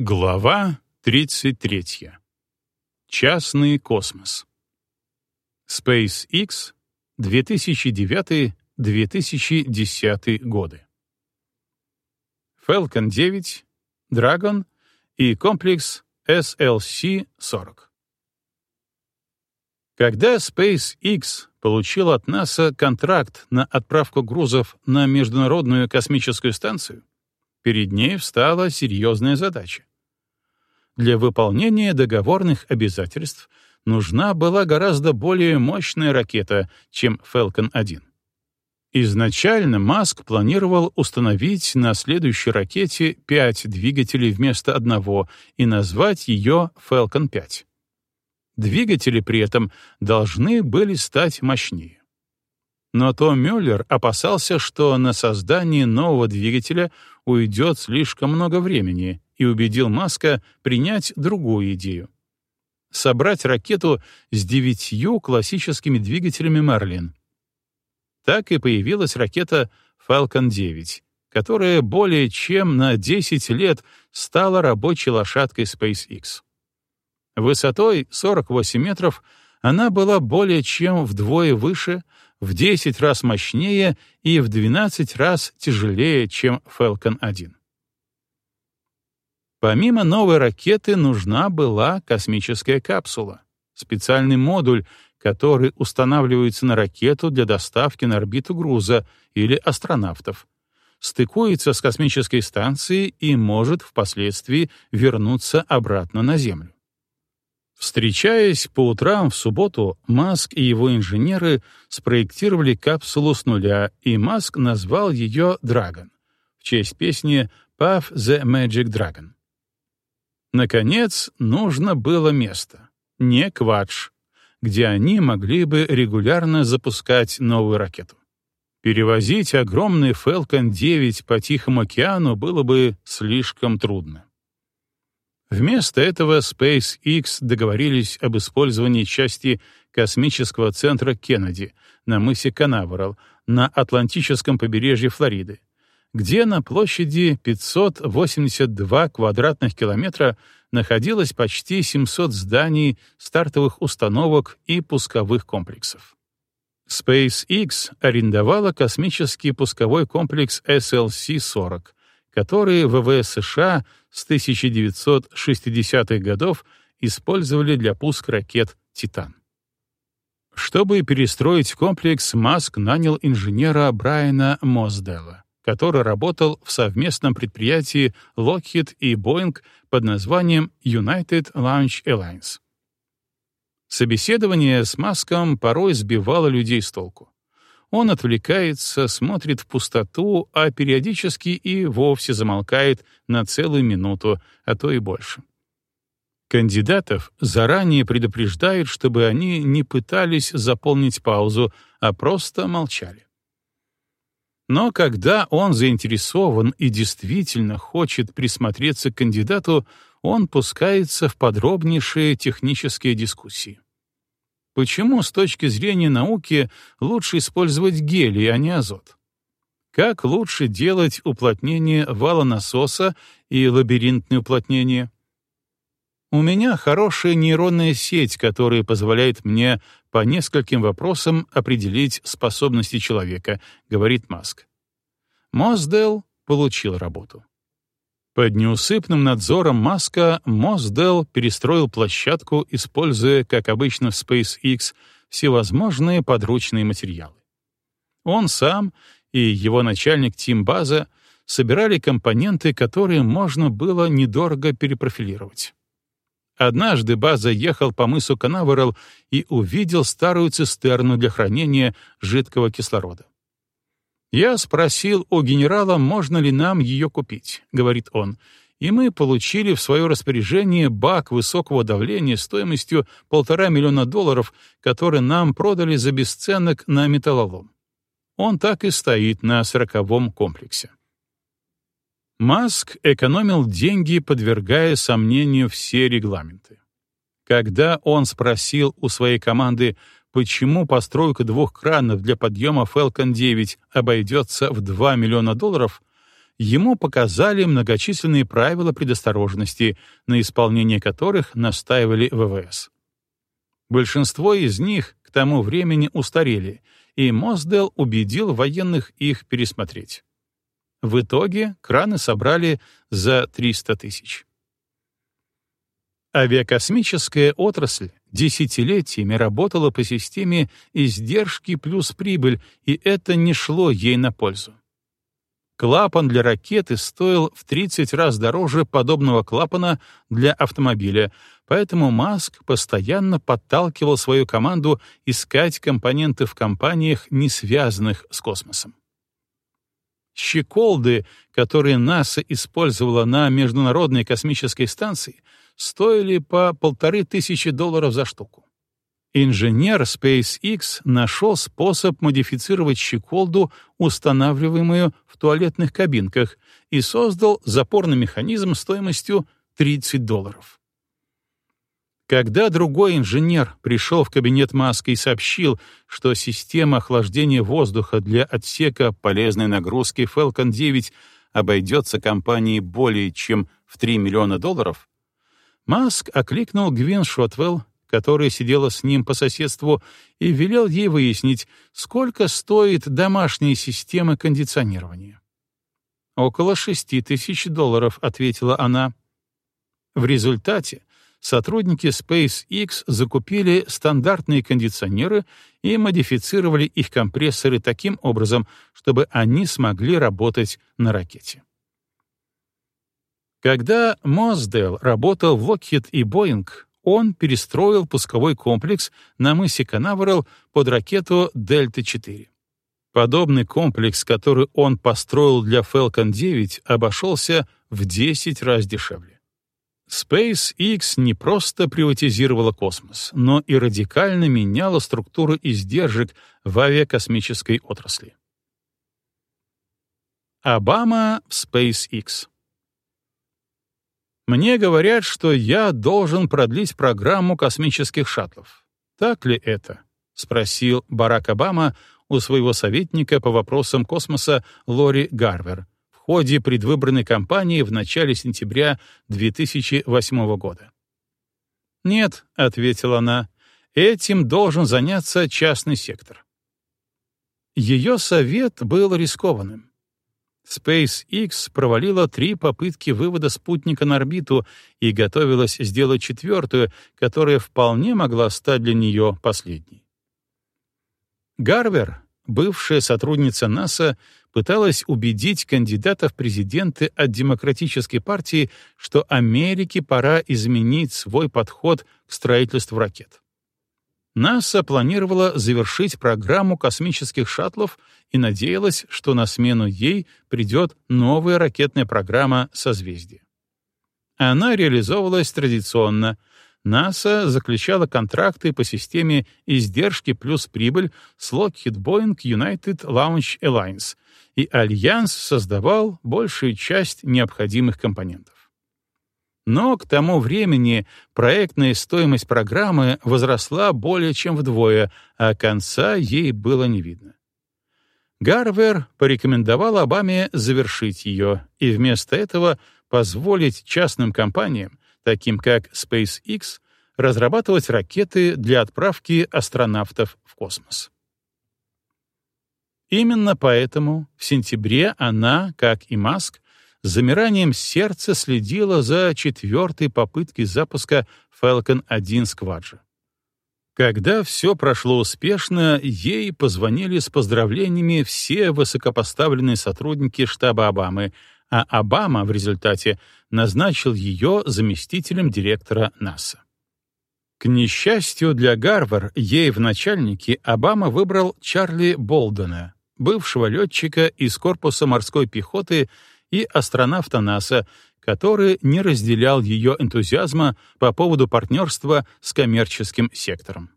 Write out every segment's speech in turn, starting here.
Глава 33. Частный космос. SpaceX 2009-2010 годы. Falcon 9, Dragon и комплекс SLC-40. Когда SpaceX получил от НАСА контракт на отправку грузов на Международную космическую станцию, перед ней встала серьезная задача для выполнения договорных обязательств нужна была гораздо более мощная ракета, чем Falcon 1. Изначально Маск планировал установить на следующей ракете пять двигателей вместо одного и назвать ее Falcon 5. Двигатели при этом должны были стать мощнее. Но Том Мюллер опасался, что на создание нового двигателя уйдет слишком много времени, и убедил Маска принять другую идею — собрать ракету с девятью классическими двигателями Мерлин. Так и появилась ракета Falcon 9, которая более чем на 10 лет стала рабочей лошадкой SpaceX. Высотой 48 метров она была более чем вдвое выше, в 10 раз мощнее и в 12 раз тяжелее, чем Falcon 1. Помимо новой ракеты нужна была космическая капсула, специальный модуль, который устанавливается на ракету для доставки на орбиту груза или астронавтов, стыкуется с космической станцией и может впоследствии вернуться обратно на Землю. Встречаясь по утрам в субботу, Маск и его инженеры спроектировали капсулу с нуля, и Маск назвал ее «Драгон» в честь песни «Puff the Magic Dragon». Наконец, нужно было место, не Квадж, где они могли бы регулярно запускать новую ракету. Перевозить огромный Falcon 9 по Тихому океану было бы слишком трудно. Вместо этого SpaceX договорились об использовании части космического центра Кеннеди на мысе Канаверал на Атлантическом побережье Флориды, где на площади 582 квадратных километра находилось почти 700 зданий, стартовых установок и пусковых комплексов. SpaceX арендовала космический пусковой комплекс SLC-40, который ВВС США с 1960-х годов использовали для пуска ракет «Титан». Чтобы перестроить комплекс, Маск нанял инженера Брайана Моздела который работал в совместном предприятии Lockheed и Boeing под названием United Launch Alliance. Собеседование с Маском порой сбивало людей с толку. Он отвлекается, смотрит в пустоту, а периодически и вовсе замолкает на целую минуту, а то и больше. Кандидатов заранее предупреждают, чтобы они не пытались заполнить паузу, а просто молчали. Но когда он заинтересован и действительно хочет присмотреться к кандидату, он пускается в подробнейшие технические дискуссии. Почему с точки зрения науки лучше использовать гелий, а не азот? Как лучше делать уплотнение вала насоса и лабиринтное уплотнение? У меня хорошая нейронная сеть, которая позволяет мне по нескольким вопросам определить способности человека, говорит Маск. Моздел получил работу. Под неусыпным надзором Маска Моздел перестроил площадку, используя, как обычно в SpaceX, всевозможные подручные материалы. Он сам и его начальник Тим База собирали компоненты, которые можно было недорого перепрофилировать. Однажды База ехал по мысу Канаверал и увидел старую цистерну для хранения жидкого кислорода. «Я спросил у генерала, можно ли нам ее купить», — говорит он, и мы получили в свое распоряжение бак высокого давления стоимостью полтора миллиона долларов, который нам продали за бесценок на металлолом. Он так и стоит на сороковом комплексе. Маск экономил деньги, подвергая сомнению все регламенты. Когда он спросил у своей команды, почему постройка двух кранов для подъема Falcon 9 обойдется в 2 миллиона долларов, ему показали многочисленные правила предосторожности, на исполнение которых настаивали ВВС. Большинство из них к тому времени устарели, и Мосдел убедил военных их пересмотреть. В итоге краны собрали за 300 тысяч. Авиакосмическая отрасль десятилетиями работала по системе издержки плюс прибыль, и это не шло ей на пользу. Клапан для ракеты стоил в 30 раз дороже подобного клапана для автомобиля, поэтому Маск постоянно подталкивал свою команду искать компоненты в компаниях, не связанных с космосом. Щеколды, которые НАСА использовала на Международной космической станции, стоили по полторы тысячи долларов за штуку. Инженер SpaceX нашел способ модифицировать щеколду, устанавливаемую в туалетных кабинках, и создал запорный механизм стоимостью 30 долларов. Когда другой инженер пришел в кабинет Маска и сообщил, что система охлаждения воздуха для отсека полезной нагрузки Falcon 9 обойдется компании более чем в 3 миллиона долларов, Маск окликнул Гвин Шотвелл, которая сидела с ним по соседству, и велел ей выяснить, сколько стоит домашняя система кондиционирования. «Около шести тысяч долларов», — ответила она. В результате сотрудники SpaceX закупили стандартные кондиционеры и модифицировали их компрессоры таким образом, чтобы они смогли работать на ракете. Когда Мосдейл работал в Lockheed и Boeing, он перестроил пусковой комплекс на мысе Канаверал под ракету Дельта-4. Подобный комплекс, который он построил для Falcon 9, обошелся в 10 раз дешевле. SpaceX не просто приватизировала космос, но и радикально меняла структуру издержек в авиакосмической отрасли. Обама в SpaceX Мне говорят, что я должен продлить программу космических шаттлов. Так ли это? спросил Барак Обама у своего советника по вопросам космоса Лори Гарвер — ходе предвыборной кампании в начале сентября 2008 года. «Нет», — ответила она, — «этим должен заняться частный сектор». Ее совет был рискованным. SpaceX провалила три попытки вывода спутника на орбиту и готовилась сделать четвертую, которая вполне могла стать для нее последней. Гарвер, бывшая сотрудница НАСА, пыталась убедить кандидата в президенты от Демократической партии, что Америке пора изменить свой подход к строительству ракет. НАСА планировала завершить программу космических шаттлов и надеялась, что на смену ей придет новая ракетная программа «Созвездие». Она реализовывалась традиционно — НАСА заключала контракты по системе издержки плюс прибыль с Lockheed Boeing United Launch Alliance, и Альянс создавал большую часть необходимых компонентов. Но к тому времени проектная стоимость программы возросла более чем вдвое, а конца ей было не видно. Гарвер порекомендовал Обаме завершить ее и вместо этого позволить частным компаниям таким как SpaceX, разрабатывать ракеты для отправки астронавтов в космос. Именно поэтому в сентябре она, как и Маск, с замиранием сердца следила за четвертой попыткой запуска Falcon 1 Squadron. Когда все прошло успешно, ей позвонили с поздравлениями все высокопоставленные сотрудники штаба Обамы, а Обама в результате назначил ее заместителем директора НАСА. К несчастью для Гарвар, ей в начальнике Обама выбрал Чарли Болдена, бывшего летчика из корпуса морской пехоты и астронавта НАСА, который не разделял ее энтузиазма по поводу партнерства с коммерческим сектором.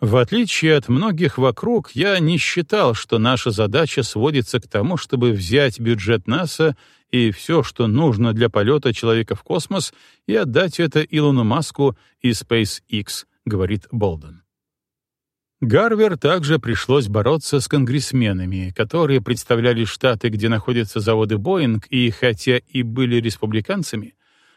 В отличие от многих вокруг, я не считал, что наша задача сводится к тому, чтобы взять бюджет НАСА и все, что нужно для полета человека в космос, и отдать это Илону Маску и SpaceX, говорит Болден. Гарвер также пришлось бороться с конгрессменами, которые представляли штаты, где находятся заводы Боинг, и хотя и были республиканцами,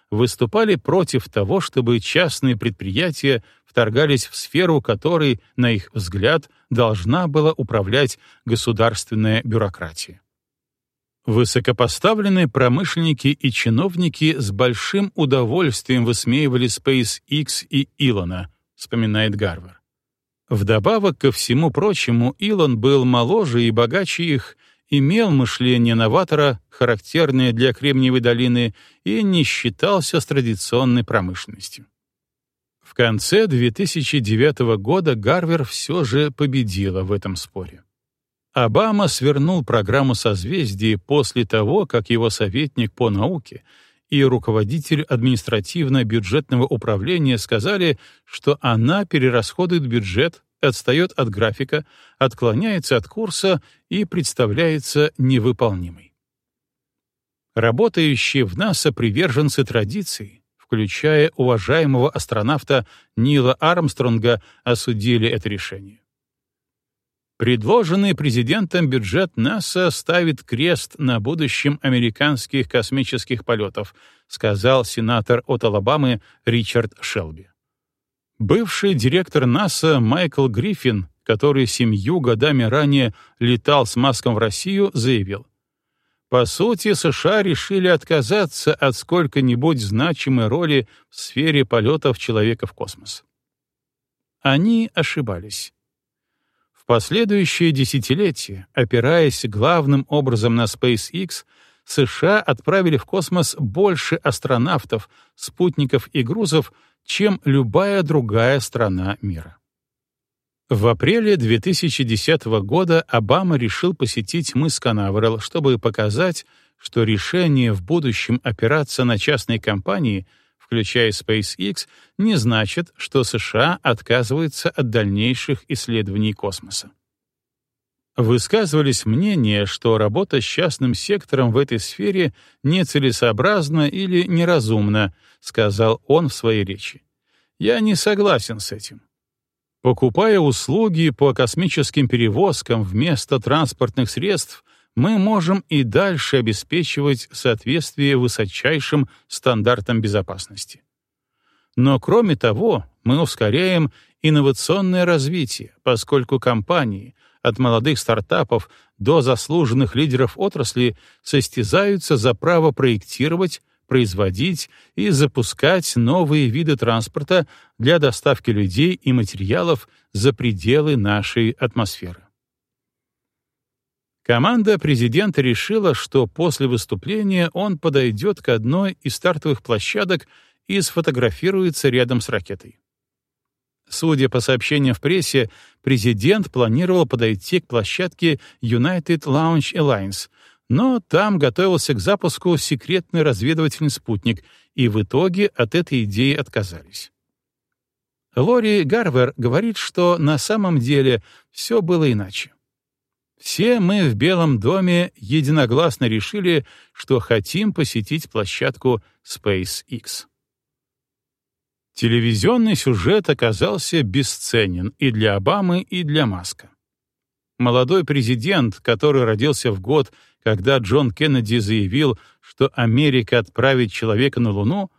выступали против того, чтобы частные предприятия вторгались в сферу, которой, на их взгляд, должна была управлять государственная бюрократия. Высокопоставленные промышленники и чиновники с большим удовольствием высмеивали SpaceX и Илона, вспоминает Гарвер. Вдобавок ко всему прочему, Илон был моложе и богаче их, имел мышление новатора, характерное для Кремниевой долины, и не считался с традиционной промышленностью. В конце 2009 года Гарвер все же победила в этом споре. Обама свернул программу созвездий после того, как его советник по науке и руководитель административно-бюджетного управления сказали, что она перерасходует бюджет, отстает от графика, отклоняется от курса и представляется невыполнимой. Работающие в НАСА приверженцы традиций, включая уважаемого астронавта Нила Армстронга, осудили это решение. Предложенный президентом бюджет НАСА ставит крест на будущем американских космических полетов, сказал сенатор от Алабамы Ричард Шелби. Бывший директор НАСА Майкл Гриффин, который семью годами ранее летал с Маском в Россию, заявил, по сути, США решили отказаться от сколько-нибудь значимой роли в сфере полетов человека в космос. Они ошибались последующие десятилетия, опираясь главным образом на SpaceX, США отправили в космос больше астронавтов, спутников и грузов, чем любая другая страна мира. В апреле 2010 года Обама решил посетить мыс Канаверал, чтобы показать, что решение в будущем опираться на частные компании — включая SpaceX, не значит, что США отказываются от дальнейших исследований космоса. Высказывались мнения, что работа с частным сектором в этой сфере нецелесообразна или неразумна, сказал он в своей речи. Я не согласен с этим. Покупая услуги по космическим перевозкам вместо транспортных средств, мы можем и дальше обеспечивать соответствие высочайшим стандартам безопасности. Но кроме того, мы ускоряем инновационное развитие, поскольку компании, от молодых стартапов до заслуженных лидеров отрасли, состязаются за право проектировать, производить и запускать новые виды транспорта для доставки людей и материалов за пределы нашей атмосферы. Команда президента решила, что после выступления он подойдет к одной из стартовых площадок и сфотографируется рядом с ракетой. Судя по сообщениям в прессе, президент планировал подойти к площадке United Launch Alliance, но там готовился к запуску секретный разведывательный спутник, и в итоге от этой идеи отказались. Лори Гарвер говорит, что на самом деле все было иначе. Все мы в Белом доме единогласно решили, что хотим посетить площадку SpaceX. Телевизионный сюжет оказался бесценен и для Обамы, и для Маска. Молодой президент, который родился в год, когда Джон Кеннеди заявил, что Америка отправит человека на Луну,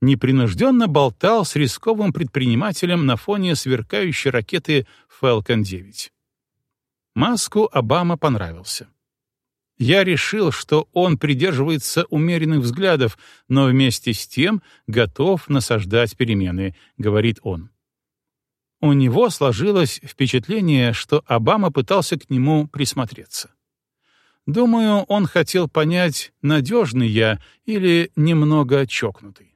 непринужденно болтал с рисковым предпринимателем на фоне сверкающей ракеты Falcon 9. Маску Обама понравился. Я решил, что он придерживается умеренных взглядов, но вместе с тем готов насаждать перемены, говорит он. У него сложилось впечатление, что Обама пытался к нему присмотреться. Думаю, он хотел понять, надежный я или немного чокнутый.